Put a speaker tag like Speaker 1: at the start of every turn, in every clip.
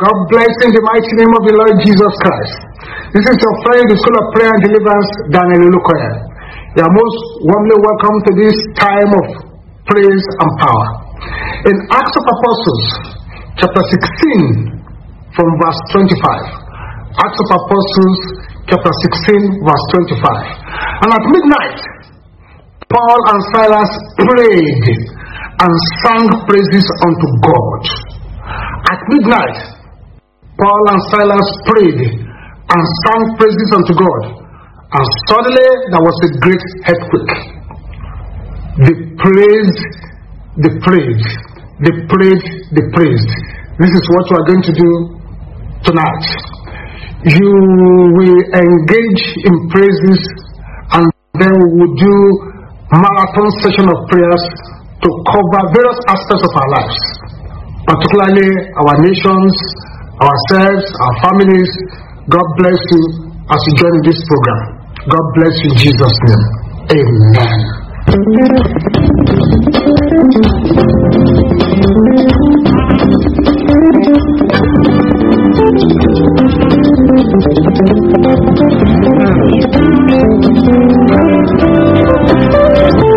Speaker 1: God bless in the mighty name of the Lord Jesus Christ. This is your friend, the School of Prayer and Deliverance, Daniel Lukoya. You are most warmly welcome to this time of praise and power. In Acts of Apostles, chapter 16, from verse 25. Acts of Apostles, chapter 16, verse 25. And at midnight, Paul and Silas prayed and sang praises unto God. At midnight, Paul and Silas prayed and sang praises unto God. And suddenly there was a great earthquake. They praised, they praised, they prayed, they praised. This is what we are going to do tonight. You will engage in praises and then we will do marathon session of prayers to cover various aspects of our lives, particularly our nations, ourselves, our families. God bless you as you join this program. God bless you in Jesus' name. Amen.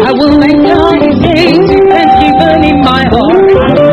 Speaker 2: I will make God a and keep burning my heart.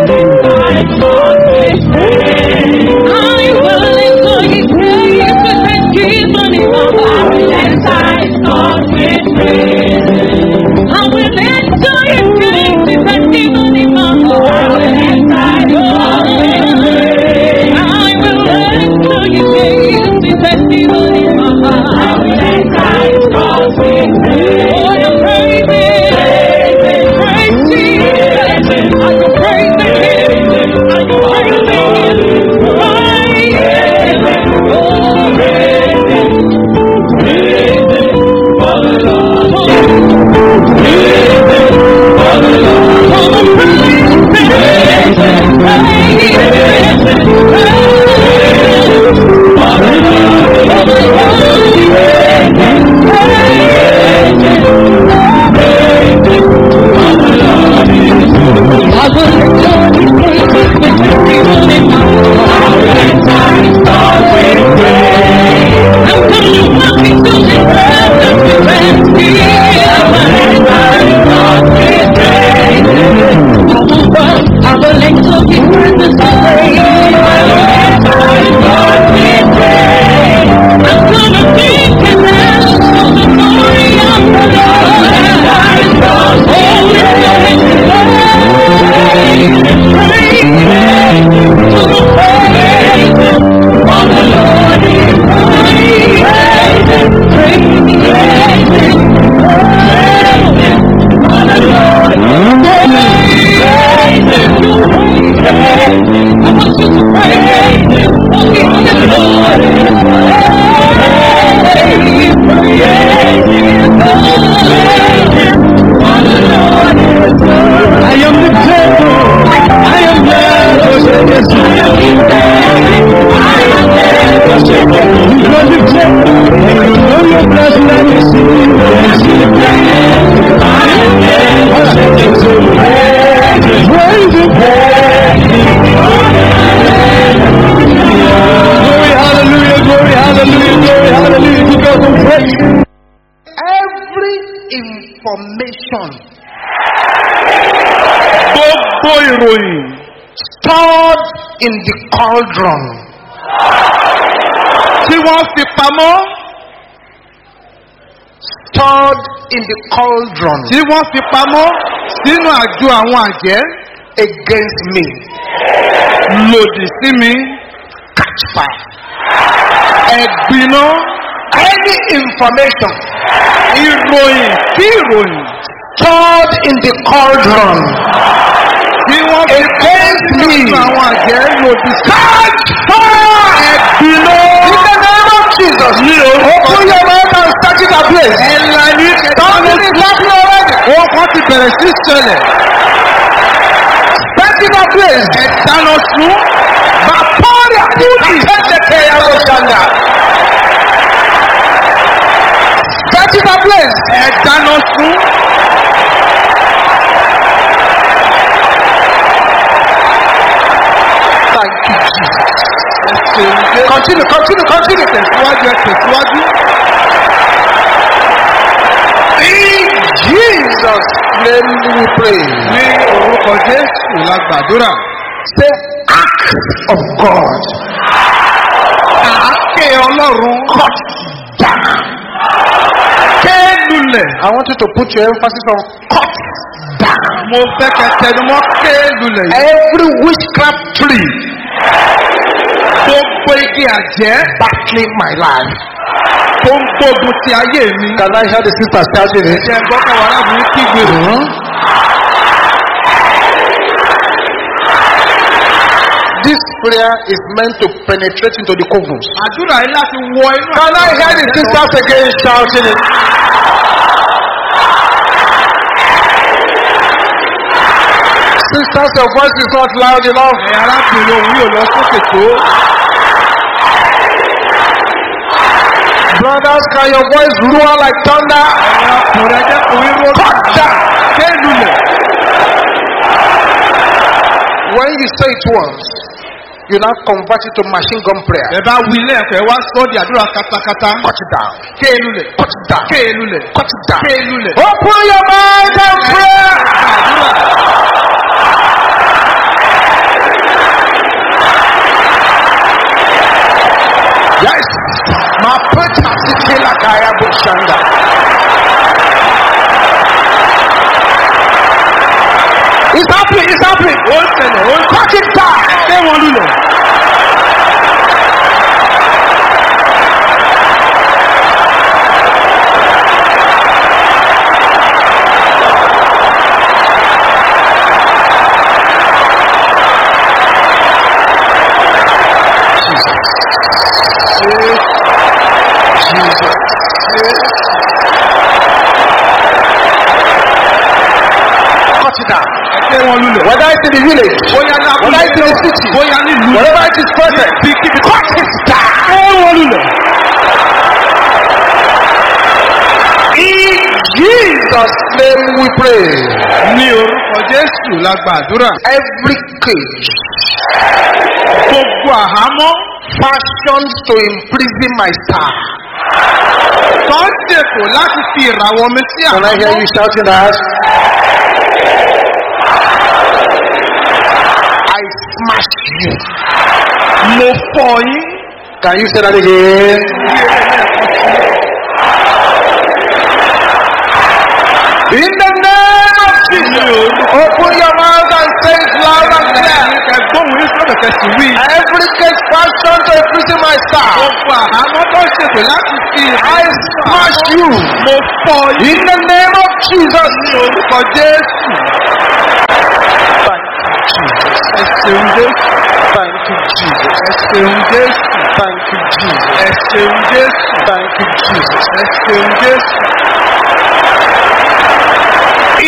Speaker 2: cauldron tí wọ́n fi pamọ́
Speaker 1: stored in the cauldron tí wọ́n fi pamọ́ sínú àjò àwọn àjẹ́ against me
Speaker 2: lòdì sí mi catch fire ẹ̀gbiná any information ìròyìn sí ìròyìn stored in the cauldron tí wọ́n fi against me catch fire ẹ̀dínlọ́ in the name of Jesus mi ò kọ́ open your mouth and start it ablaze ẹ̀la ní tọ́lá ní lápẹ́ already wọ́n kọ́ ti bẹ̀rẹ̀ sí sẹlẹ̀ start it ablaze ẹ̀dáná sùn bàpọ́ọ̀lì àbúrò àtẹ̀tẹ̀ yàrá ọ̀gá start it ablaze ẹ̀dáná sùn. continue continue continue. tẹ̀síwájú ẹ tẹ̀síwájú. in jesus name we pray. ní orúkọ jésù la gbàdúrà. say act of god. àáké ọlọ́run. cut down. kélulẹ̀. i want you to put your emphasis on cut down. mo fẹ́ kẹ́ tẹnumọ́ kélulẹ̀. every witchcraft tree gbogbo igi àjẹ́ battling my life tó ń gbógun ti ayé mi. Can I hear the sisters shouting it? Ṣé ẹ̀gbọ́n kan wàrà mi kígbe? Uh-huh.
Speaker 1: This prayer is meant to penetrate into the covens.
Speaker 2: Àdúrà yìí láti wọ inú. Can I hear the sisters again shouting it? Sisters, your voice is not loud enough. Ẹ̀yà arábìnrin òun yóò lọ sókè tó. Brothers, can your voice roar like thunder? Cut down.
Speaker 1: When you say it once, you now convert it to machine gun prayer. Ẹ̀bá wílẹ̀ ẹ̀kọ́ ẹ̀ wá sọ́ọ̀dì àdúrà katakata. Cut it down.
Speaker 2: Kéèlúlẹ̀. Cut it down. Kéèlúlẹ̀. Cut it down. Kéèlúlẹ̀. Open your mind and pray. mapheta sithela khaya bushanda It's happening, it's happening. Hold it, hold it. Cut it down. They want to know. Jesus. Jesus. Cut it down. Whether it's in the village, whether it's in the city, whatever it is present, cut it down. In Jesus' name we pray. Every cage. Gbogbo àhámọ́. Fashioned to imprison my star tó láti fi ìràwọ̀ mi sí àwọn. Can I hear you shouting that? I smash you. Mo fọ yín. Can you say that again? kẹ̀kẹ́ sí wí. every case passion to prison my star. mo fà àmọ́ tó ṣètò láti fi I smash you. mo fọ yìí. in the name of Jesus. ní orúkọ Jésù. ẹ ṣeun Jésù. Thank you, Jesus. Ẹ ṣeun Jésù. Thank you, Jesus. Ẹ ṣeun Jésù. Thank you, Jesus. Ẹ ṣeun Jésù.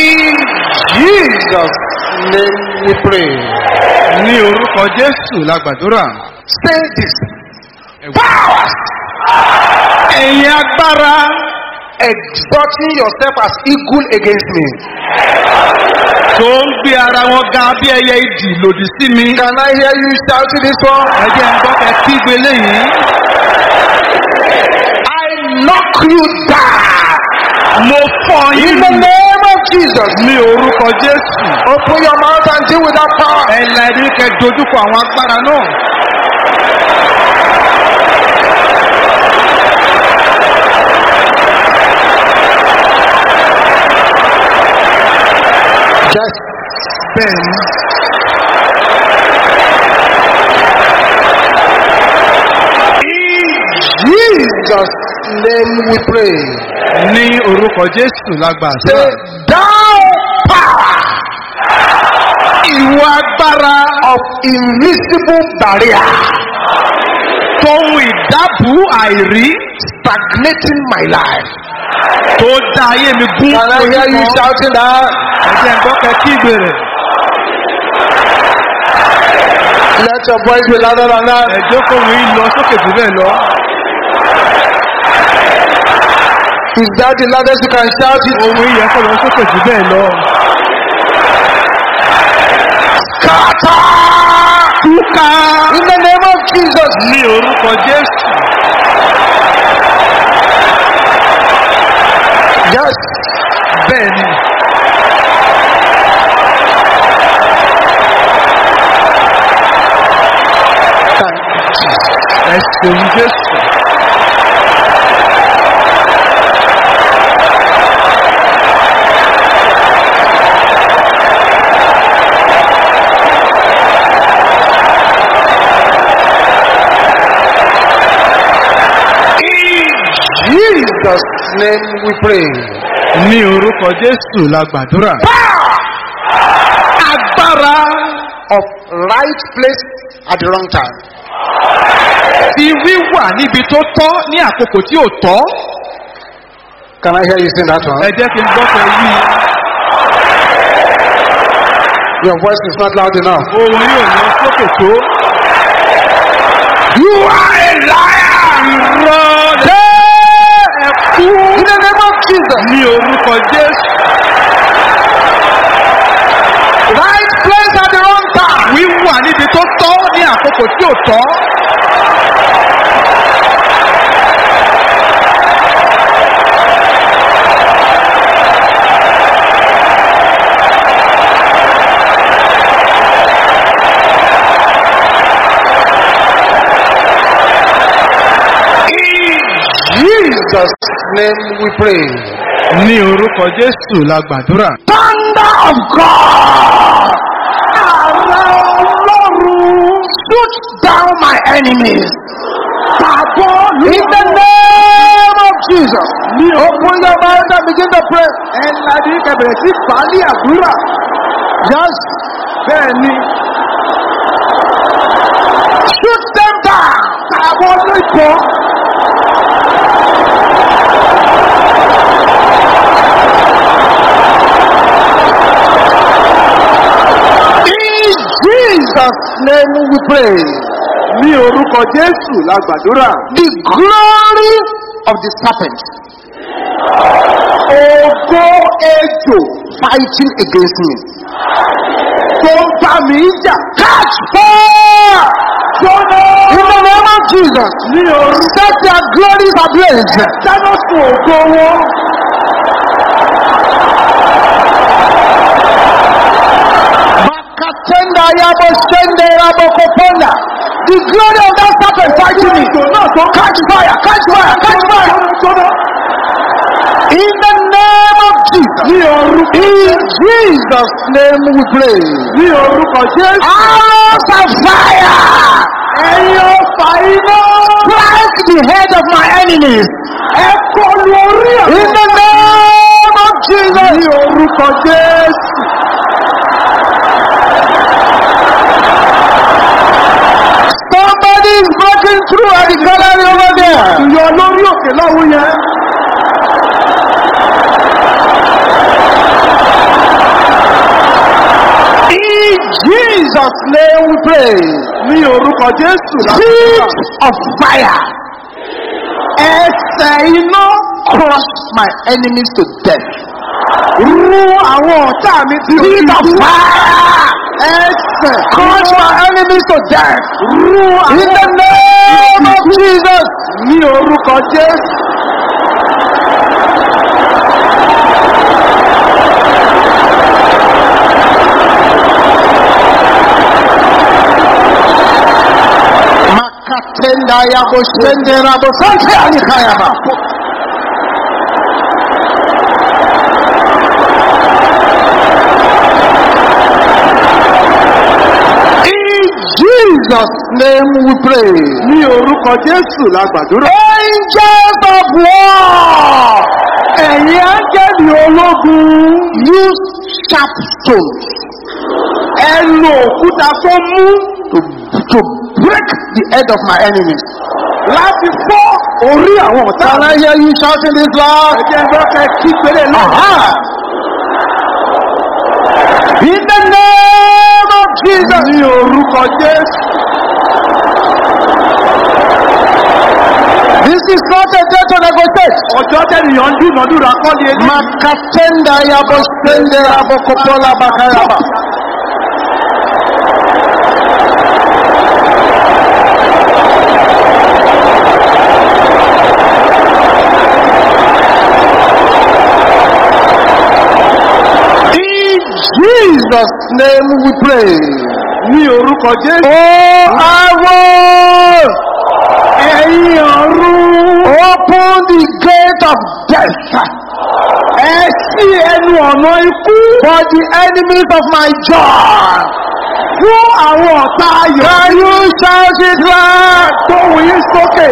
Speaker 2: In Jesus' name we pray. Ní orúkọ Jésù la Say this. Powers. Ẹ̀yin agbára. Exalting yourself as equal against me. Tó ń gbé ara wọn ga bí ẹyẹ ìdì lòdì sí mi. Can I hear you shouting this one? Ẹ jẹ́ ń gbọ́ kẹ́ kígbe léyìí. I knock you down. Mo fọ yín. In the Jesus. Ní orúkọ Jésù. Open your mouth and deal with that power. Ẹ̀la ẹ̀rí kẹ dojúkọ àwọn agbára náà. Just bend. Jesus' name
Speaker 1: we pray. Ní orúkọ Jésù lágbàá. Say
Speaker 2: ìwọ agbára of invisible barrier tóun ìdábù àìrí stagnating my life tó dá ayé mi gún orí mọ́ ẹ̀jẹ̀ ń gbọ́ kẹ́kí ìbéèrè. Let your voice be louder than that. Ẹ̀jẹ̀ kò wí lọ sókè jù bẹ́ẹ̀ lọ. Is that the loudest you can shout it? Ohun ìyẹn kò lọ sókè jù bẹ́ẹ̀ lọ. In the name of Jesus. Yes. Bẹ́ẹ̀ni. Thank you, Jesus. Ẹ ṣeun
Speaker 1: name we pray. Ní orúkọ Jésù la gbàdúrà. Agbára of right place at the wrong
Speaker 2: time. Ti wíwà níbi tó tọ́ ní àkókò tí ò tọ́.
Speaker 1: Can I hear you sing that one? Ẹ jẹ́ kí n gbọ́ pé yí. Your voice is not loud enough. Òun yóò lọ sókè tó.
Speaker 2: You are. Jesus. Ní orúkọ Jésù. Right place at the wrong time. Wíwà níbi tó tọ́ ní àkókò tí ò tọ́.
Speaker 1: Jesus name we pray. Ní orúkọ Jésù la gbàdúrà. Thunder
Speaker 2: of God! Ààrẹ Ọlọ́run shoot down my enemies. Pàbó ló. In the name of Jesus. Ní open your mind and begin to pray. Ẹ̀ladí kẹ̀bẹ̀rẹ̀ sí bali àdúrà. Yes, bẹ́ẹ̀ ni. Shoot them down. Pàbó ló ìbọn. Jesus name we pray. Ní orúkọ Jésù la gbàdúrà. The glory of the serpent. Ogo ejo fighting against me. Tó ń bá mi jà. Catch fire! Jóná! In the name Jesus. Ní orúkọ. Set their glory ablaze. Dáná sun ògo wọn. The glory of that serpent fighting me. Catch fire, catch fire, catch fire. In the name of Jesus. In Jesus' name we pray. Arrows of fire. Strike the head of my enemies. In the name of Jesus. threw at the gallery over there. Ìyọ̀ olórí òkè láwọn yẹn. Jesus name we pray. Ní orúkọ Jésù láti wá. Seed of fire. Ẹsẹ̀ iná crush my enemies to death. Rú àwọn ọ̀tá mi tí ó ti dúró. Seed of fire. crush my enemies to death. In the name of Jesus. Ní orúkọ Jésù. Makatenda Jesus name we pray. Ní orúkọ Jésù la gbàdúrà. Angels of war. Ẹ̀yin ángẹ́lì ológun. Use sharp stones. Ẹ lo òkúta tó mú. To to break the head of my enemies. Láti fọ́ orí àwọn ọ̀tá. Can I hear you shouting this loud? Ẹ jẹ́ ẹgbẹ́ ọ̀kẹ́ kí péré náà. In the name of Jesus. Ní orúkọ Jésù. This is not a day to negotiate. Ọjọ́ tẹ̀lé yàn ń dúnàdúrà kọ́ ni eléyìí. Makatenda yabo sende yabo kopola bakayaba. In Jesus' name we pray ní orúkọ jésù. ó ẹ̀yin ọ̀run. open the gate of death. ẹ sí ẹnu ọ̀nà ikú. for the enemies of my joy. fún àwọn ọ̀tá ayọ̀. can you shout it loud. tó wuyín sókè.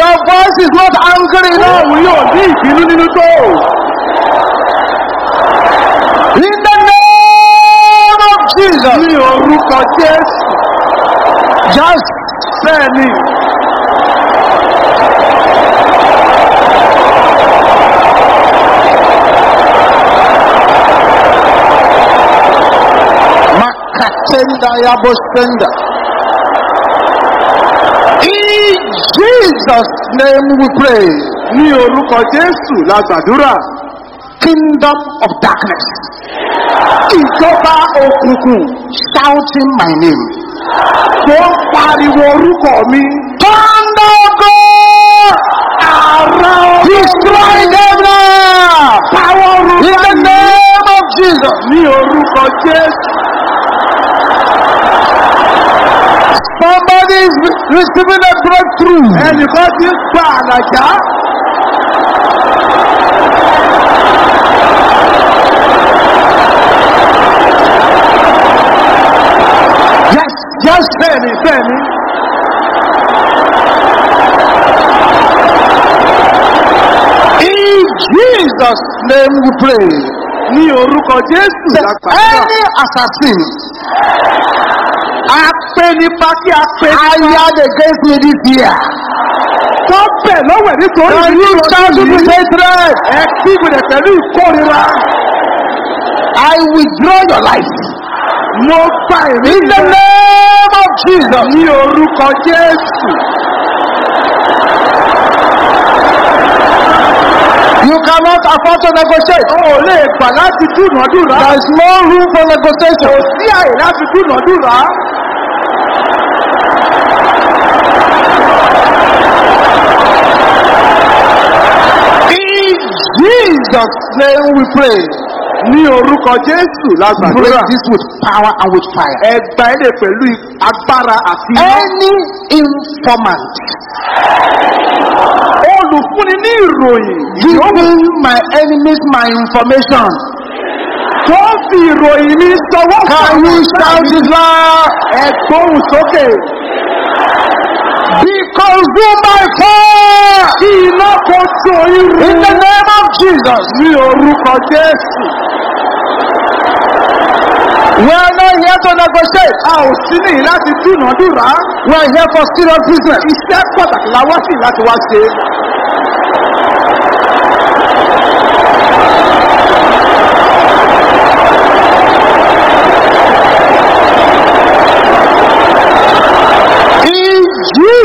Speaker 2: Your voice is not angry now. Òun yóò ní ìbínú nínú tó. In the jesus ní orúkọ jésù just bẹ́ẹ̀ ni. makatenda yabo spender. in jesus name we pray. ní orúkọ jésù la gbàdúrà. kingdom ìjọba òkùnkùn shouting my name tó ń pariwo orúkọ mi tọ́ndọ́gọ́ ààrẹ destroy them now power rule in the name of jesus ní orúkọ jésù. somebody is receiving a breakthrough. ẹnìkan ti gba àlàjá. bẹ́ẹ̀ni bẹ́ẹ̀ni in jesus name we pray ní orúkọ jésù lápapọ̀ any assassin apẹnipa kí apẹnipa ayáde jésù ní bíà tó bẹ̀ lọ́wọ́ ẹ̀ nítorí ìlú ọdún yìí ẹ kí gbèdẹ̀ pẹ̀lú ìkórira i withdraw your life mo fa ìrí in the name of jesus ní orúkọ jésù. You cannot afford to negotiate. O ò lè gbà láti dúnàdúrà. There is no room for negotiation. Kò sí àyè láti dúnàdúrà. In Jesus' name we pray ní orúkọ jésù lásàdúrà. break this with power and with fire. ẹ gba ilé pẹ̀lú agbára àti iná. any informant. olùfúnni ní ìròyìn. giving my enemies my information. tó fi ìròyìn mi sọwọ́. can you shout it loud. ẹ gbóhùn sókè be consumed by fire. He iná kò so In the name of Jesus. Ní orúkọ Jésù. We are not here to negotiate. A ò sí ní láti dúnàdúrà. We are here for serious business. Iṣẹ́ pàtàkì la wá sí láti wá ṣe.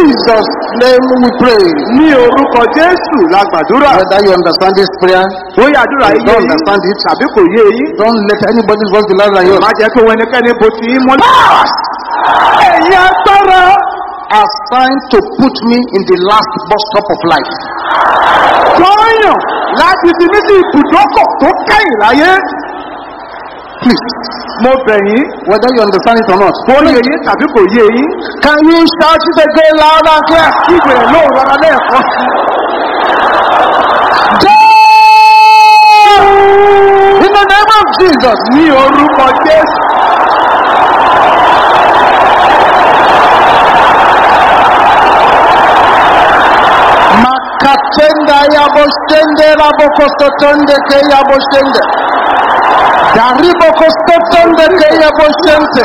Speaker 2: Jesus name we pray. Ní orúkọ Jésù la gbàdúrà. Whether you understand this prayer. Bóyá àdúrà yìí yé Don't understand it. Àbí kò yé yín. Don't let anybody voice the louder yours. Má jẹ́ kí wọn ẹnikẹ́ni bo ti yín Ẹ̀yin agbára. Assigned to put me in the last bus stop of life. Tọ́yàn láti fi mí sí ibùdókọ̀ tó kẹ́yìn láyé please. mo bẹ̀ yín. whether you understand it or not. kò lè yé tàbí kò yé yín. can you shout it again loud and clear. ìgbè ló rọra lẹ́ẹ̀kan. jẹ́ in the name of jesus ní orúkọ jésù. Makatenda yabo stende rabo kosotonde ke yabo stende. Dariboko Stoton the Kayabo Sente.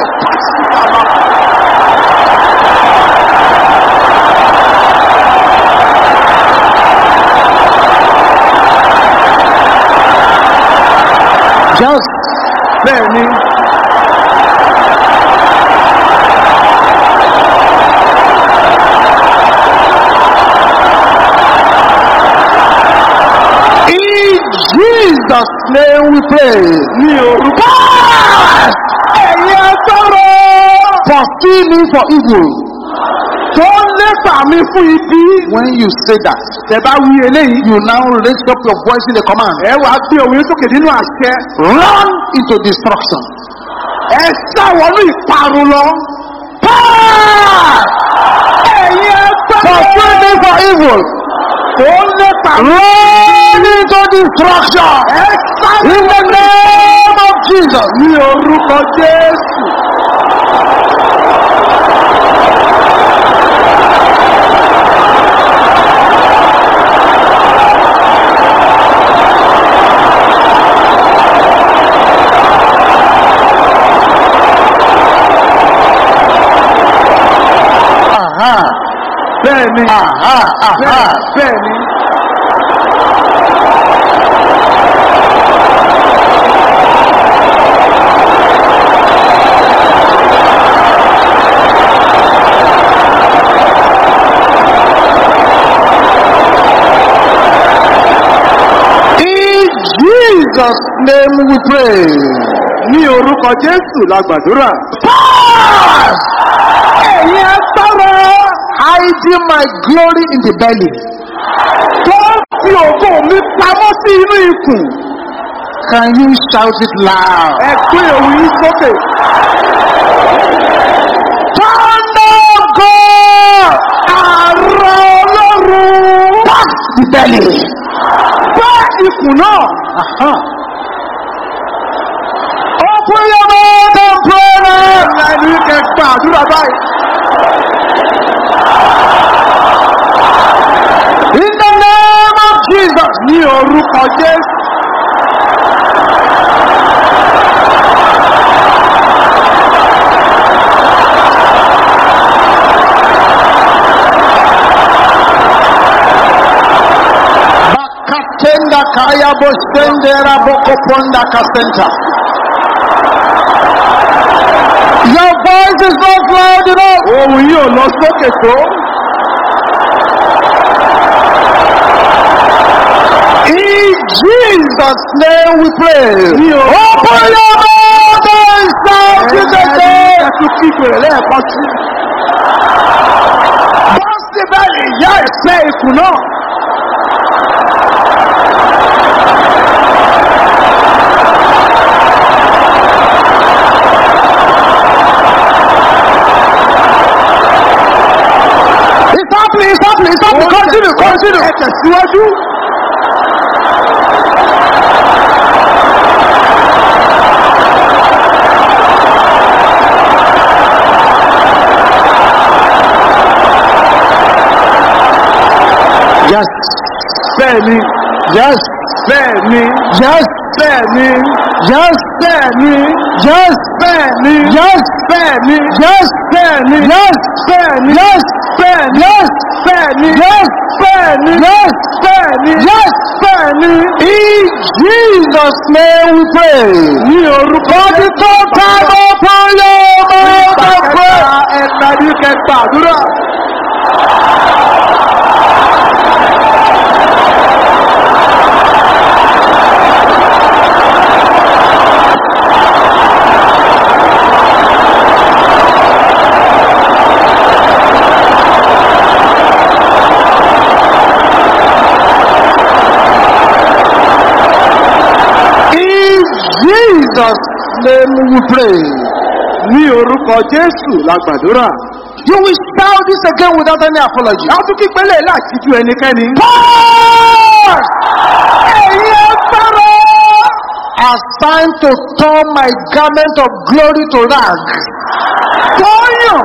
Speaker 2: Just, very lè wípé ní orúkọ ẹ̀yìn ẹ̀sọ́rọ̀ pursue me for evil tó lépa mi fún ibi. when you say that. tẹ bá wí eléyìí. you now raise up your voice in the command. ẹ wàá gbé òwe sókè nínú àṣẹ. run into destruction. ẹ sá wọnú ìparun lọ. paul. ẹ̀yin ẹ̀sọ́rọ̀. pursue me for evil. tó Run into destruction. In the name of Jesus. we are Benny. Ah orúkọ Ah Bẹ́ẹ̀ni, Benny. name we pray. Ní orúkọ Jésù la gbàdúrà. Ẹ̀yin agbára. Hide my glory in the belly. Tó fi ògo mi pamọ́ sí inú ikùn. Can you shout it loud? Ẹ pé òun yìí sókè. the belly. Pass Bá ikùn náà prayer more than prayer. ẹni kẹgbà àdúrà báyìí. in the name of jesus ní orúkọ jésù. Tenda kaya bostende rabo koponda kasenta. Your voice is not loud enough. Ohun yìí ò lọ sókè tó. In Jesus' name we pray. Open your mouth and shout to the Lord. Ẹ tún kí ìpèrè lẹ́ẹ̀kan sí. Bọ́sibẹ́lì ìyá ìfẹ́ ikùn náà. me stop continue continue. ẹ tẹ̀síwájú. yes bẹ́ẹ̀ ni yes bẹ́ẹ̀ ni yes bẹ́ẹ̀ ni yes bẹ́ẹ̀ ni yes bẹ́ẹ̀ ni yes bẹ́ẹ̀ ni yes bẹ́ẹ̀ ni yes bẹ́ẹ̀ ni yes bẹ́ẹ̀ ni yes Fanny. Yes, Fanny. Yes, Fanny. Yes, Fanny. In Jesus' name we pray. Ní orúkọ ní tó tábọ̀ fún yóò mọ́ ọ́ bá pẹ́. Ìgbà kẹta ẹ̀ka ní kẹta àdúrà. You will shout this again without any apology. A tún kí pẹ́lẹ́ láti ju ẹnikẹ́ni. Paul! Ẹ̀yin ẹ̀fọ́rọ̀! Assigned to turn my garment of glory to rag. Tóyàn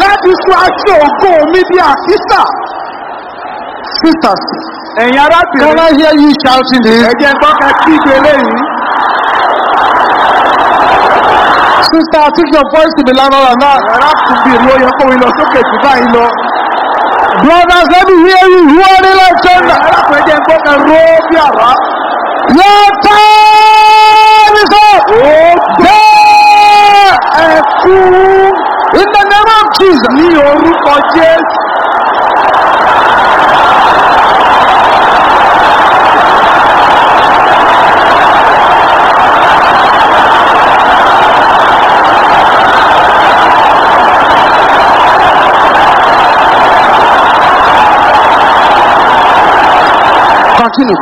Speaker 2: láti sún aṣọ ògo mi bí àkísà. Sisters. Can I hear you shouting this? Ẹ̀jẹ̀ gbọ́kẹ́ kígbe lẹ́yìn. Sister, I your voice to be louder than that. Yàrá kù bí Brothers, let me hear you. Who are the life changer? Yàrá kù ẹ̀jẹ̀ gbọ́ kan ró bí àrá. Your time is up. Bẹ́ẹ̀ ẹ̀kú. In the name of Jesus. Ní orúkọ Jésù.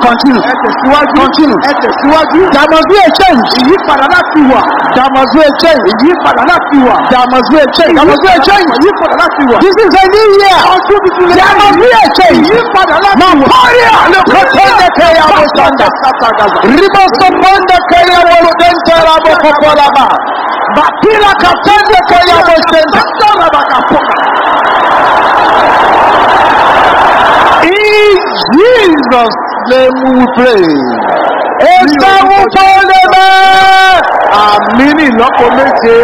Speaker 2: continue. ẹ continue. there must be a change. ìyípadà láti wà. there must be a change. ìyípadà láti wà. there must be a change. there must be a change. ìyípadà láti wà. this is a new year. ọdún tuntun lè. there must be a change. ìyípadà láti wà. na kọ́ríà. lókòtẹ́ndẹ̀ kẹ́yà bó sanda. ribosomọ́ndẹ̀ kẹ́yà bó dẹ́ntẹ́ra bó kọ́kọ́lába. bàtírà kàtẹ́ndẹ̀ kẹ́yà bó sẹ́ndẹ̀. sọ́dọ̀ bàkà pọ̀kà. In Jesus' name we pray.
Speaker 1: Ó ṣẹ́gun
Speaker 2: tó lè mẹ́. Àmì ní ìlọ́po méje.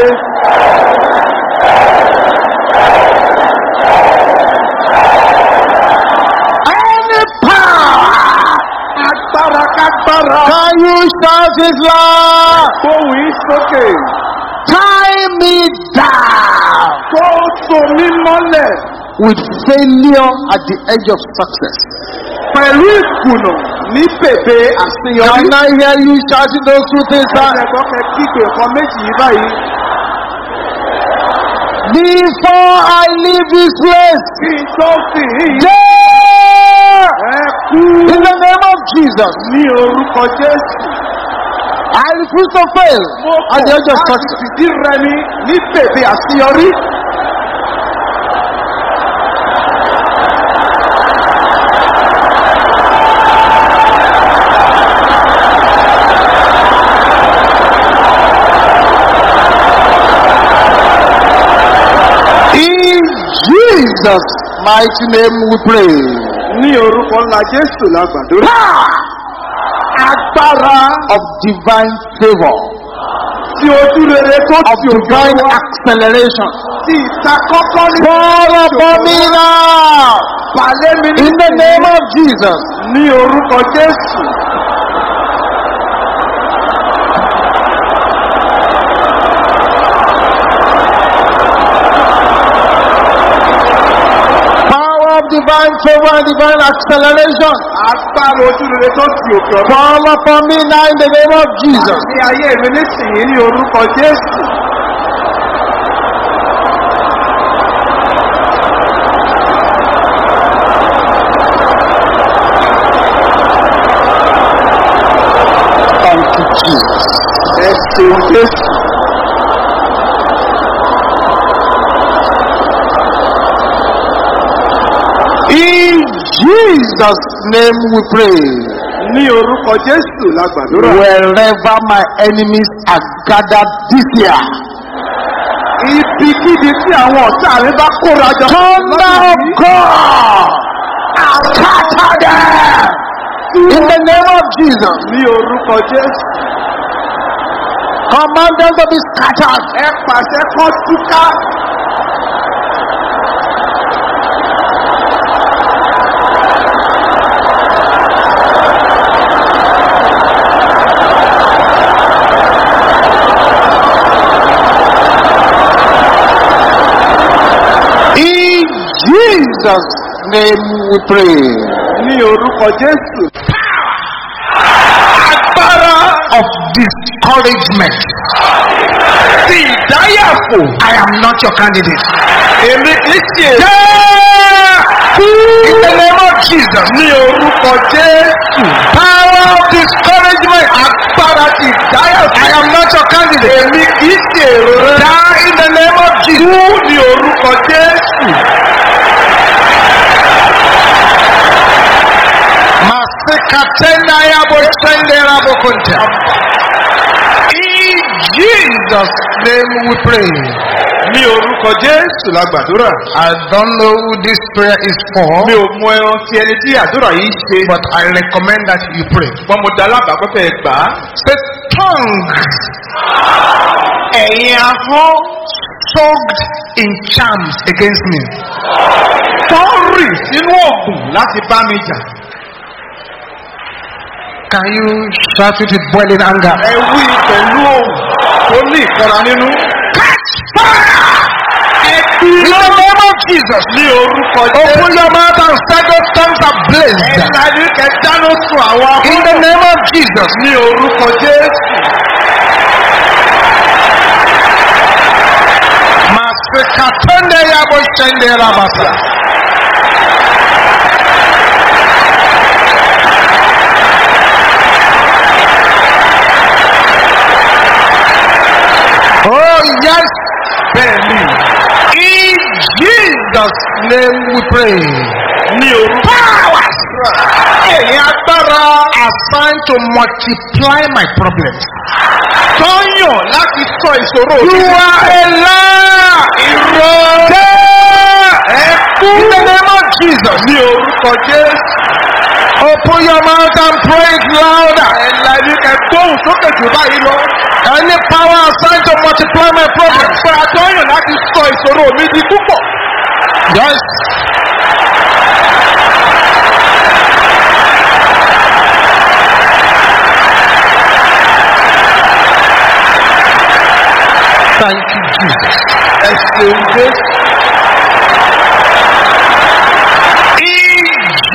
Speaker 2: Any power agbára kágbára. Can you shout his law? Gbóhùn yìí sókè. Tie me down. Go to me, money. With failure at the edge of success pẹ̀lú ìkùnà ní pèpè àṣeyọrí. Can I hear you shouting those Before I leave this place, there! In the name of Jesus. I refuse to fail at the age of 30. Jesus mighty name we pray. Ní orúkọ ńlá Jésù la gbàdúrà. Agbára of divine favour. Ti ojú rere tó ti òjò wá. Of divine acceleration. Ti ìtakọ́kọ́ ní. Bọ́ọ̀rọ̀ bọ́mírà. Bàlẹ́ mi ní. In the name of Jesus. Ní orúkọ Jésù. divine favor divine acceleration. Agbára ojúrere upon me now in the name of Jesus. Ní ayé Thank you, Jesus. Ẹ ṣeun Jésù. Jesus' name we pray. Ní orúkọ Jésù la Wherever my enemies are gathered this year. Ibikíbi tí àwọn ọ̀tá mi bá kóra jọ. Thunder of God! Scatter them! In the name of Jesus. Ní orúkọ Jésù. Command them to be scattered. Ẹ pàṣẹ kọ́ túká. Jesus name we pray. Ní orúkọ Jésù. Agbára of discouragement. Ti ìdáyàfò. I am not your candidate. Èmi kì í ṣe. Jẹ́ẹ̀kú. mọ́ Jesus. Ní orúkọ Jésù. Power of discouragement. Agbára ti ìdáyàfò. I am not your candidate. Èmi kì í ṣe èrò rẹ. Dá ìpínlẹ̀ mọ́ Jesus. Kú ní orúkọ Jésù. Captain Diabo Sendera Bokunta. In Jesus' name we pray. Mi orúkọ Jésù la I don't know who this prayer is for. Mi ò mọ ẹran ti ẹni tí àdúrà yìí ṣe. But I recommend that you pray. Wọ́n mo dá lábàá pẹ́pẹ́ gbà á. Say tongue. Ẹ̀yin ahọ́n soaked
Speaker 1: in charms against me. Tọ́rì sínú òògùn láti bá mi jà. Can you shout it with boiling anger? Ẹ wí pẹ̀lú òun tó ní ìkọra nínú. Catch
Speaker 2: fire! In the name of Jesus. Ní orúkọ Jésù. Open your mouth and set those tongues ablaze. Ẹ̀ka In the name of Jesus. Ní orúkọ Jésù. Màsíkà tó ń dẹ́yà bó ṣe ń dẹ́yà Jesus' name we pray. new Powers! Èyí agbára assigned to multiply my problems. Tọ́yàn láti sọ ìṣòro òbí. You are a liar. ẹ̀kú. In the name of Jesus. Ní orúkọ Jésù. Open your mouth and pray louder. Ẹ̀la ẹni ẹ̀gbọ́n sókè jù báyìí lọ. Any power assigned to multiply my problems. Àgbà àtọ́yàn láti sọ ìṣòro mi di púpọ̀. Yes.
Speaker 1: thank you, Jesus. this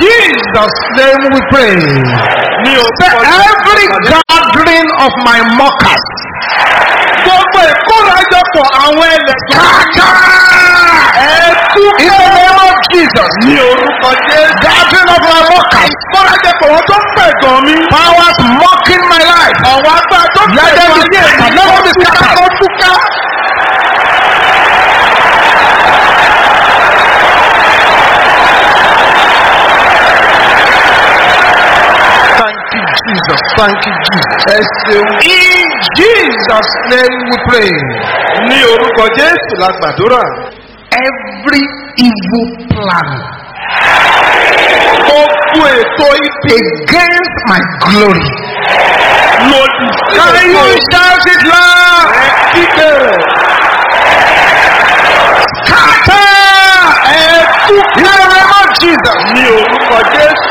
Speaker 2: In Jesus' name we pray. Say every gathering of my mockers. Gbogbo ìkórajọpọ̀ àwọn ẹlẹ̀ in the name of Jesus. ní orúkọ jésù. gathering of my workers. ìkọ́lájẹpọ̀ wọn tó ń pẹ̀gàn mi. powers mocking my life. ọ̀wọ́ agbá tó ń pẹ̀gàn mi. lẹ́yìn mi sàkàtà ó túká.
Speaker 1: Jesus. Thank you, Jesus. Ẹ ṣeun.
Speaker 2: In Jesus' name we pray. Ní orúkọ Jésù la
Speaker 1: every evil plan.
Speaker 2: Gbogbo ètò it against my glory. Lòdì sí ètò. Can you shout it loud? Ẹ̀kíkẹ́ rẹ̀. Scatter! Ẹ̀kíkẹ́ In the name of Jesus. Mi ò rúkọ Jésù.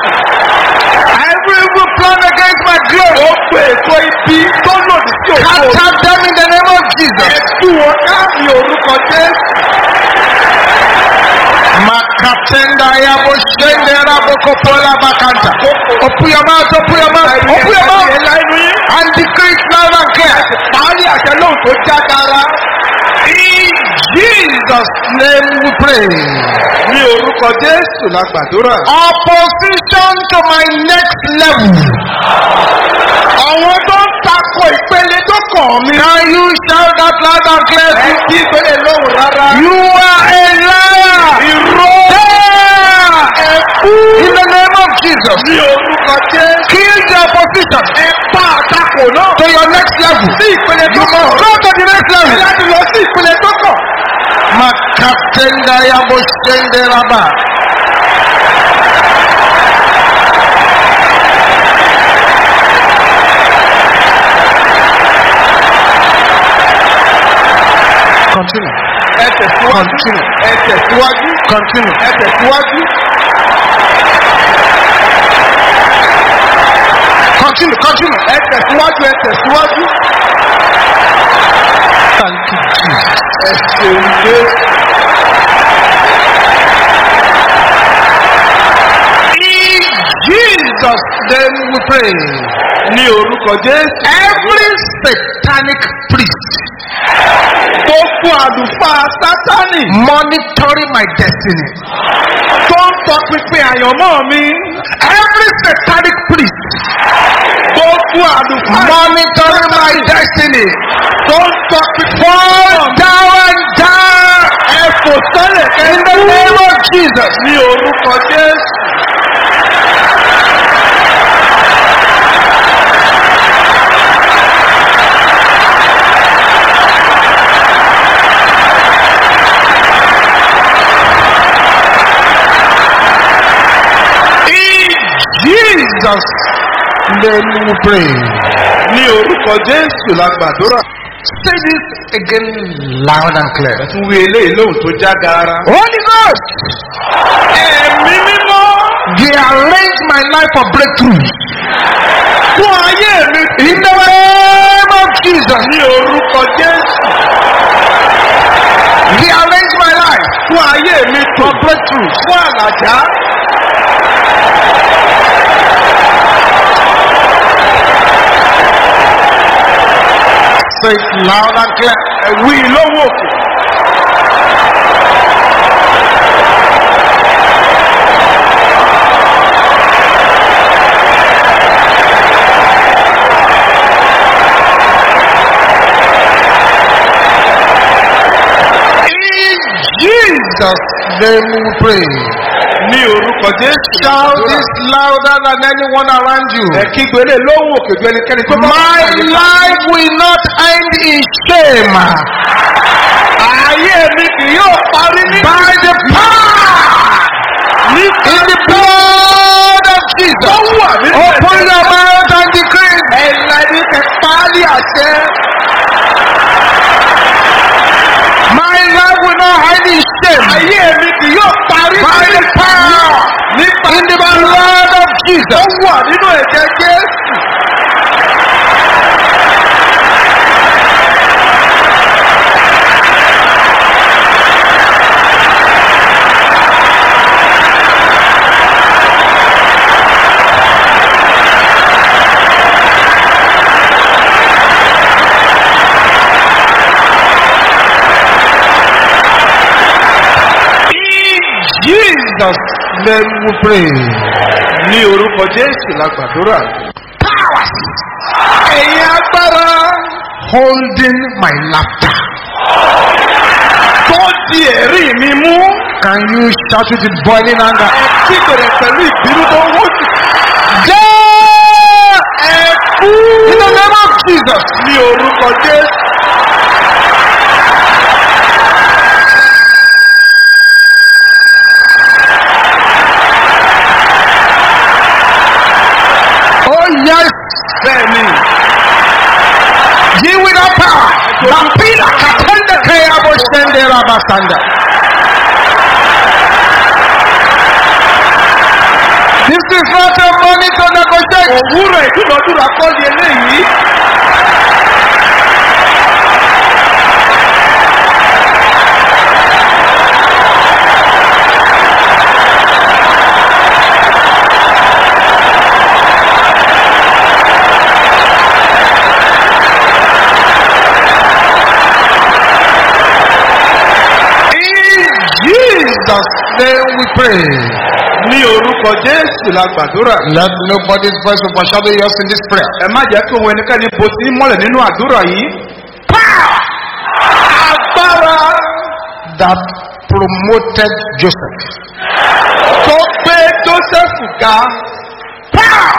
Speaker 2: Every evil plan against my glory. Gbogbo ètò ibi tó lòdì sí òkú. Scatter them in the name of Jesus. Ẹ̀kú wọn ká mi ò rúkọ Jésù. Katenda ya boshende rabo kopola bakanta. Open your mouth, open your mouth, open your mouth. And decree loud and clear. Bali àtẹlóhùn tó já In Jesus name we pray. Ní orúkọ Jésù la gbàdúrà. Opposition to my next level. Àwọn tó ń takò ìpele tó kàn mí. Can you shout that loud and clear? Ẹ kí ìpele lóhùn rárá. You are a liar. In the name of Jesus. Kill the opposition. To your next level. You must go to the next level. Makatenda ya boshende raba. continue ẹ tẹ̀síwájú continue ẹ tẹ̀síwájú. continue continue ẹ tẹ̀síwájú ẹ tẹ̀síwájú. thank you jesus. ẹ ṣeun dé. Jesus then we pray. Ní orúkọ Every satanic priest ẹ̀kún àlùfáà sátánì. monitoring my destiny. tó ń tọpinpin àyànmọ́ mi. every satanic priest. gbogbo àlùfáà. monitoring my destiny. tó ń tọpinpin. fall down down. ẹ fò sọ́lẹ̀ kẹ́kẹ́. in the name of jesus. ní orúkọ jésù.
Speaker 1: Again, we pray. Ní orúkọ Jésù la gbàdúrà. Say this again loud and clear. Ẹ̀sùn wí eléyìí
Speaker 2: lóhùn tó já gaara. Holy God. Ẹ̀mí mímọ́. They arrange my life for breakthrough. Fún ayé mi. In the name of Jesus. Ní orúkọ Jésù. They arrange my life. Fún ayé mi. For breakthrough. Fún àlàjá. say loud and clear. Ẹ̀wí lówó òkè. In Jesus' name we pray. Ní orúkọ Jésù shout this louder than anyone around you. Ẹ lóhùn òkè ẹnikẹ́ni tó bá. My life will not end in shame. Ayé mi kì yóò parí ní. By the power in the blood of Jesus. Ó wà nínú ẹ̀jẹ̀. Open your mouth.
Speaker 1: name we pray. Ní orúkọ Jésù la gbàdúrà. Powers.
Speaker 2: Ẹ̀yin agbára. Holding my laughter. Tó di ẹ̀rí mi mú. Can you shout with boiling anger? Ẹ kíkọ̀rẹ̀ pẹ̀lú ìbínú tó ń wọ́n Jẹ́ ẹ̀kú. In the name of Jesus. Ní orúkọ Jésù. standard. This is not a money to negotiate. Òwúrọ̀ ìdúnàdúrà kọ́ pray. Ní orúkọ Jésù la gbàdúrà. Let nobody's voice overshadow yours in this prayer. Ẹ má jẹ́ kí òun ẹnikẹ́ni bo sí mọ́lẹ̀ nínú àdúrà yìí. Power! Agbára! That promoted Joseph. Tó gbé Joseph ga. Power!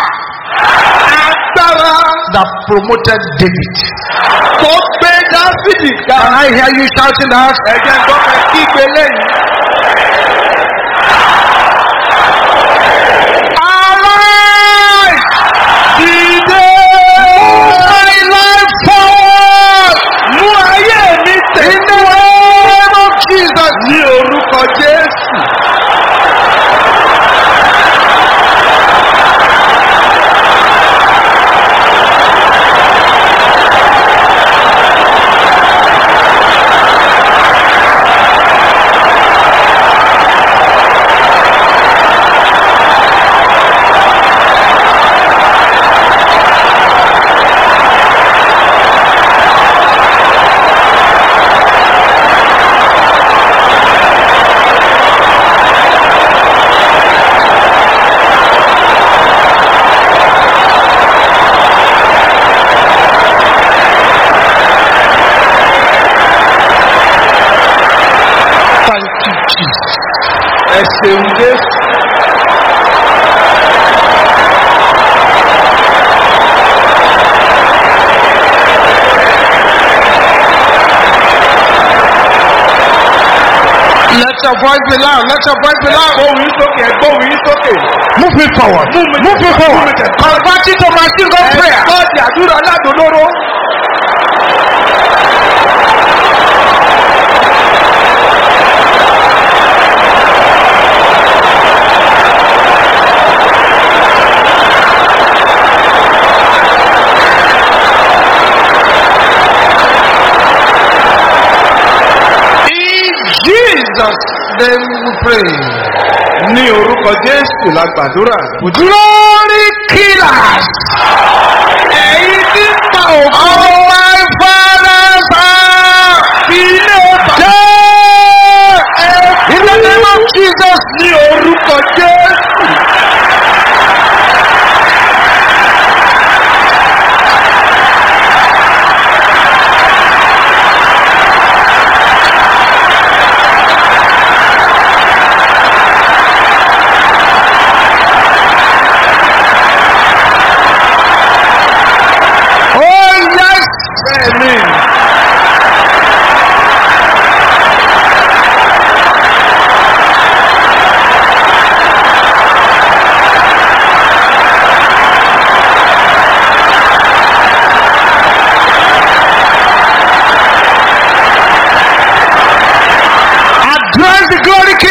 Speaker 2: Agbára! That promoted David. Tó gbé Dáfídì ga. Can I hear you shouting that? Ẹ̀jẹ̀ gbọ́ fẹ́ kígbe lẹ́yìn. ẹ ṣeun jésù. Let your voice be loud. Let your voice be loud. Gbóhùn yín sókè. Gbóhùn yín sókè. Move me forward. Move me forward. Convert it to machine gun prayer. Ẹ gbọ́ di àdúrà ládùn lóró. name we pray. Ní orúkọ Jésù la gbàdúrà. Glory killers. Ẹ̀yin tí ń pa òkú. All my fathers are. Ilé ọ̀tá. Ilé ọ̀tá. Ní orúkọ Jésù.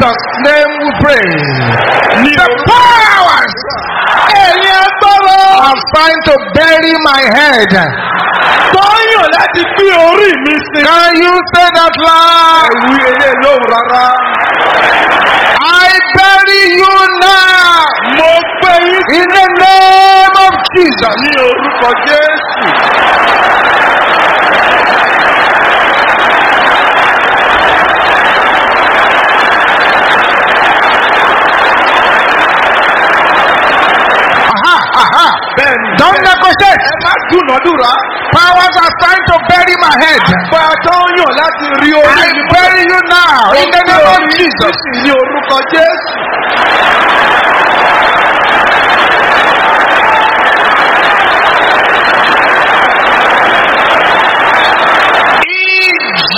Speaker 2: Jesus' name we pray. The powers have trying to bury my head. Tọ́yọ̀ láti gbé Can you say that loud? I bury you now. In the name of Jesus. Don't negotiate. Ẹ má dúnàdúrà. Powers are trying to bury my head. but I ń you, láti rí orí mi. I bury you now in the name of Jesus. Ní orúkọ Jésù.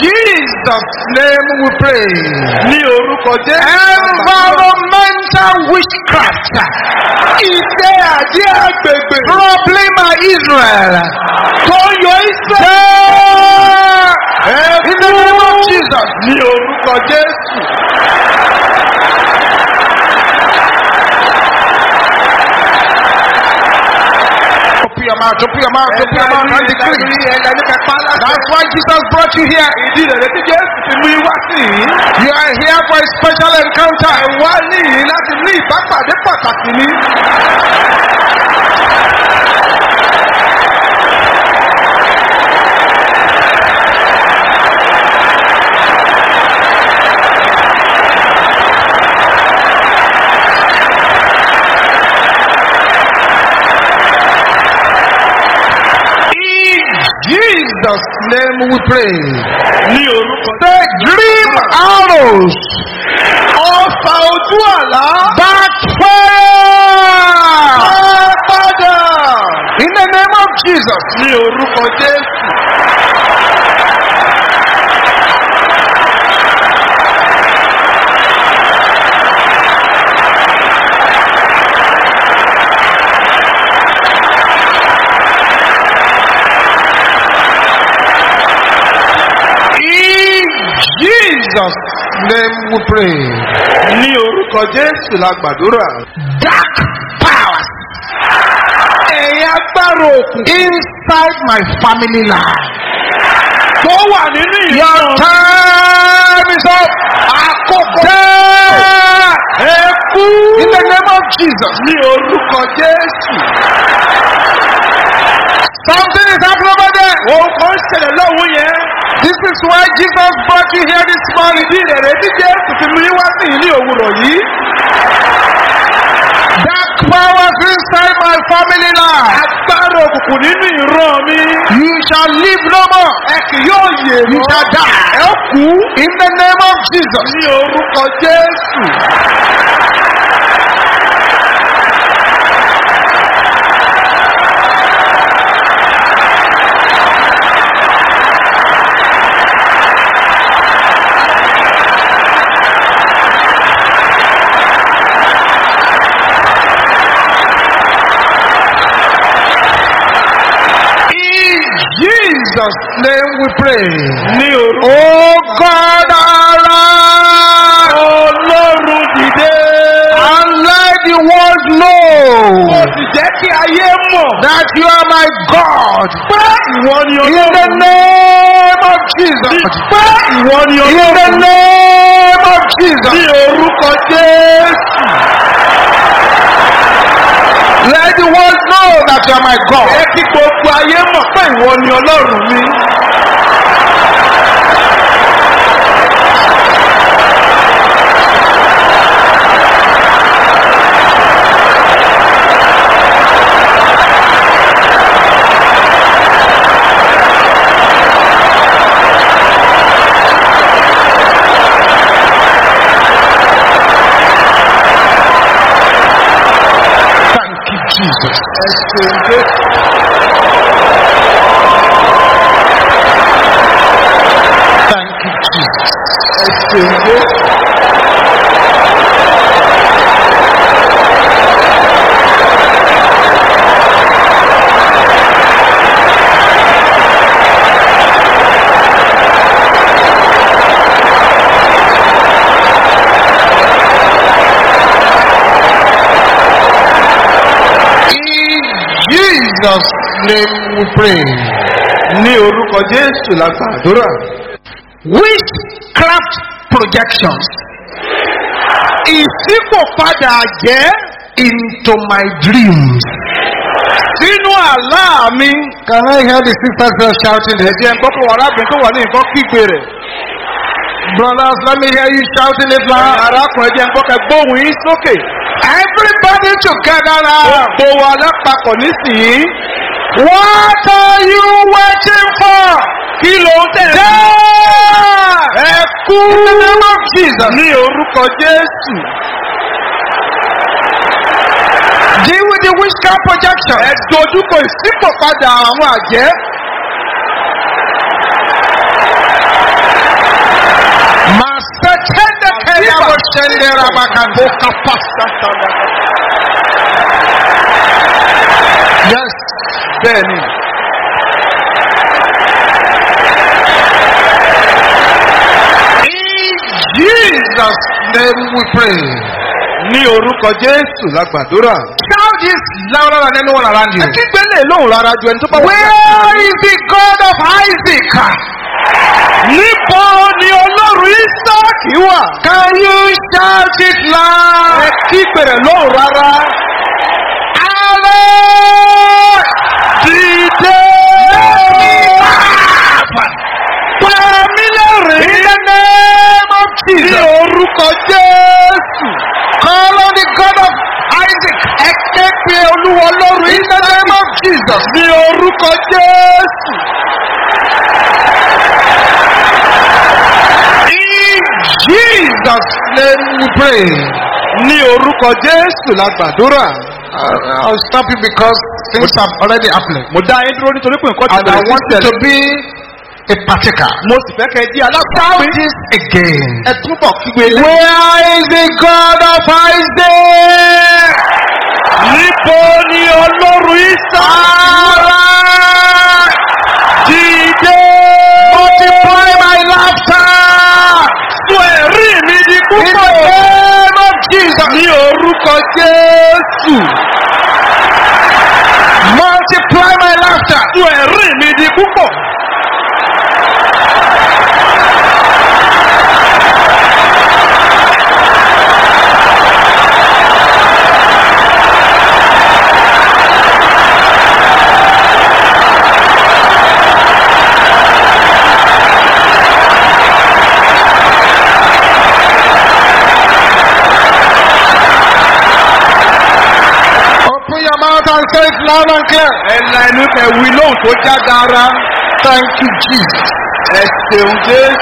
Speaker 2: Jesus' name we pray. Ní orúkọ Jésù. Environment total witchcraft. Ìṣe àjẹ́ agbègbè. Problem of Israel. Tó yọ Israel. Ẹ fún ní orúkọ Jésù. mouth, open your mouth, open your mouth and decree. That's why Jesus brought you here. You are here for a special encounter. Jesus' name we pray. Ní dream arrows. of ojú àlá. Backfire. Ẹ padà. In the name of Jesus. Jesus name we pray. Ní orúkọ Jésù la gbàdúrà. Dark powers. Ẹ̀yin agbára òkun. Inside my family life. Tó wà nínú ìlú. Your time is up. Àkókò. Ẹ kú. In the name of Jesus. Ní orúkọ Jésù. Something is happening over there. Òun kan ṣe. That's why Jesus brought you here this morning. Bí ìrẹ̀rẹ̀ tí Jésù fi mú yín wá sí ìlú òwúrọ̀ yìí. power is inside my family now. Agbára òkùnkùn nínú ìran mi. You shall live no more. Ẹ kì yóò yè mọ́. You shall die. Ẹ kú. In the name of Jesus. Ní orúkọ Jésù. Jesus' name we pray. O oh God, Ó O Lord, Ọlọ́run And let the world know. Mo sì jẹ́ kí ayé That you are my God. In the name of Jesus. In the name of Jesus. Ní orúkọ Jésù. Let the world know that you are my God. Ẹ kí gbogbo ayé mọ̀ pé ìwọ ni Ọlọ́run mi. Jesus. Exchange it.
Speaker 1: Thank you, Jesus.
Speaker 2: Exchange it. Jesus name we pray. Ní orúkọ Jésù la gbàdúrà. Witchcraft projections. Ìsípòpadà jẹ́ into my dreams. Sínú àlá mi. Can I hear the six person shouting there? Ẹ̀jẹ̀ ń gbọ́ pé arábìnrin tó wà ní nǹkan kígbe rẹ̀. Brothers, let me hear you shouting it loud. Arákùnrin ẹ̀jẹ̀ ń gbọ́ kẹ́ gbóhùn yín sókè gathered together now. Gbogbo wa lápapọ̀ nísìnyí. What are you waiting for? Kí ló ń tẹ̀? Dẹ́ẹ̀! Ẹ kú! In Jesus. Ní orúkọ Jésù. Deal with the whisper projection. Ẹ dojúkọ ìsípòpadà àwọn àjẹ́. Màá ṣe tẹ́lẹ̀ tẹ́lẹ̀ àwọn ṣẹlẹ̀ rabakadé. Bó ká pàṣẹ tẹ́lẹ̀. bẹ́ẹ̀ ni. In Jesus name we pray. Ní orúkọ Jésù lágbàdúrà. Shout this louder than anyone around you. Kí gbélé lóhùn rárá ju ẹni tó bá wọ́n. Where is the God of Isaac? Níbo ni Ọlọ́run Ísáàkì wà? Can you shout it loud? Ẹ kí gbèrè lóhùn rárá. Dìde! Pàmí lẹ́rìn. In the name of Jesus. Ni orúkọ Jésù. Call on the God of Isaac. Ẹ ké pe Olúwa lóru. In the name of Jesus. Ní orúkọ Jésù. In Jesus name we pray. Ní orúkọ Jésù la gbàdúrà uh, I'll stop you because things have already happened. Mo dá yín dúró nítorí pé nǹkan ti bẹ̀rẹ̀ sí ṣẹlẹ̀. And I want to be a partaker. Mo sì fẹ́ kẹ́ di alákùnrin. Shout this again. Ẹ túbọ̀ kígbe lẹ́yìn. Where is the God of Isaac? Níbo ni Ọlọ́run Ísà? Ara dìde. Multiply my laughter. Sọ ẹ̀rí mi di púpọ̀. Jesus. Ní orúkọ Jésù. Multiply my laughter. Tu ẹ̀rín mi di púpọ̀. answer it loud and clear. Ẹ̀lẹ́nu ẹ̀wì lóhùn tó já gara. Thank you, Jesus. Ẹ ṣeun Jésù.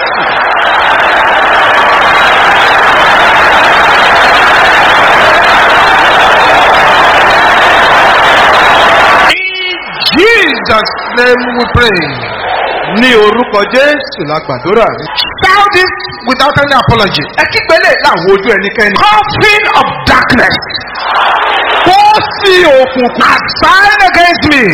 Speaker 2: Jesus name we pray. Ní orúkọ Jésù la gbàdúrà. Shout it without any apology. Ẹ kígbe lè láwọn ojú ẹnikẹ́ni. Coffin of darkness lórí òkùnkùn. Assigned against me.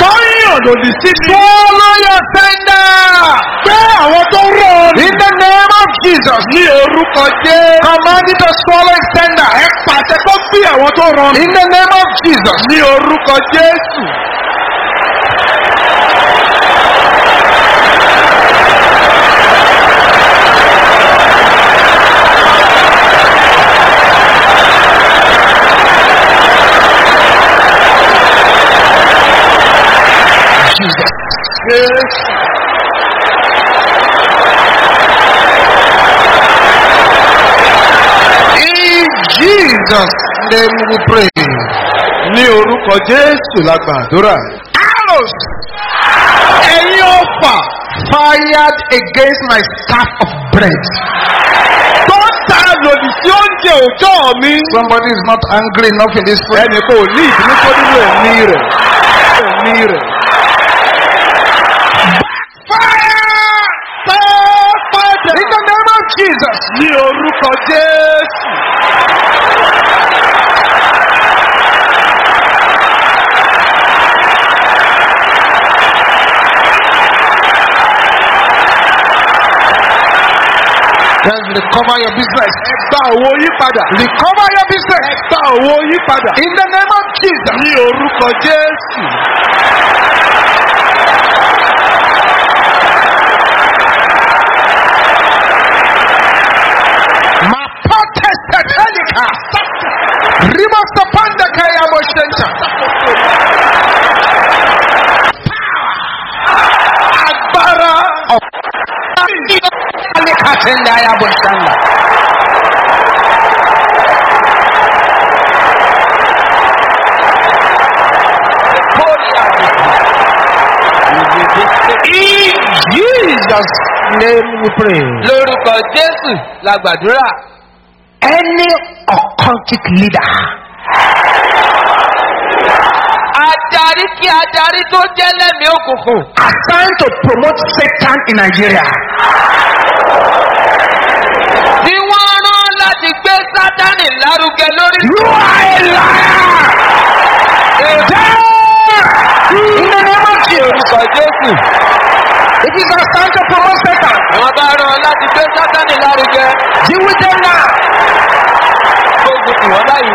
Speaker 2: Tọ́yìn òdòdì sí mi. Follow your sender. Fẹ́ àwọn tó rọ̀ In the name of Jesus. Ní orúkọ Jésù. Command it to swallow its sender. Ẹ pàṣẹ kó bí àwọn tó rọ̀ In the name of Jesus. Ní orúkọ Jésù. Jesus name we pray. Ní orúkọ
Speaker 1: Jésù la gbàdúrà.
Speaker 2: Arrows! Ẹyin ọ̀fà fired against my staff of bread. Tọ́ta lòdì sí oúnjẹ òjọ́ mi. Somebody is not angry enough in this place. Ẹnì kò ní ìdílé tó nínú ẹ̀mí rẹ̀. Ẹ̀mí rẹ̀. Fire! Fire! In the name of Jesus. Ní orúkọ Jésù.
Speaker 1: Then recover your business. Gba
Speaker 2: owó yí padà. Recover your business. Gba owó yí padà. In the name of Jesus. Ní orúkọ Jésù. Mapotestelika. Rimas upon the Kayamo Center. hatenda ya bonsanda in jesus name we pray. lórúkọ jésù la gbàdúrà. any occultic leader. adarí kí adarí tó jẹ́ lẹ́mìí òkùnkùn. assigned to promote satan in nigeria. láti gbé sátánì lárugẹ lórí. you are a liar. in the name of Jesus. It is our time to promote Satan. Àwọn bá rán láti gbé Sátánì lárugẹ. Deal with them now. Gbogbo ìwọ́n báyìí.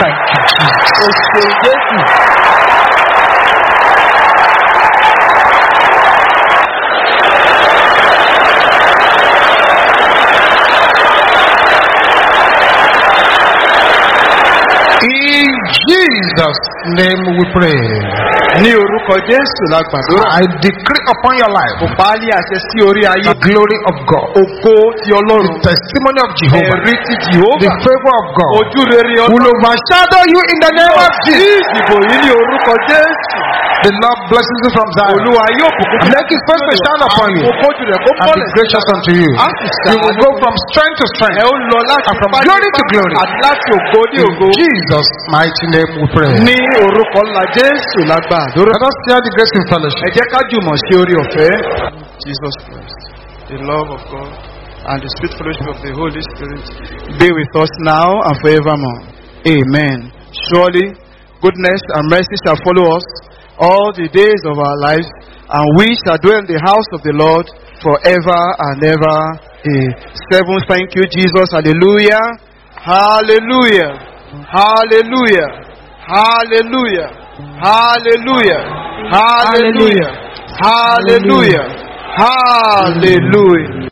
Speaker 2: Thank you, Jesus. Òṣèlú Jésù.
Speaker 1: Jesus' name we pray. Ní orúkọ Jésù la I decree upon your life. Mo paálí àṣẹ sí orí ayé. The glory of God. Ògo ti Ọlọ́run. The testimony of Jehovah. Ẹ̀rí ti Jehovah. The favour of God. Ojú rere Ọlọ́run. Will overshadow you in the name of Jesus. Ìdìbò yìí ní
Speaker 2: orúkọ Jésù. The Lord blesses you from Zion. And let his face shine upon you.
Speaker 1: And be gracious unto you. You will go from strength to strength. And from glory to glory. In Jesus' mighty name we pray. Let us share the grace in fellowship. Jesus Christ, the love of God, and the sweet fellowship of the Holy Spirit be with us now and forevermore. Amen. Surely, goodness and mercy shall follow us all the days of our lives, and we shall dwell in the house of the Lord forever and ever. Seven, thank you, Jesus. Hallelujah. Hallelujah. Hallelujah. Hallelujah.
Speaker 2: Hallelujah. Hallelujah. Hallelujah. Hallelujah.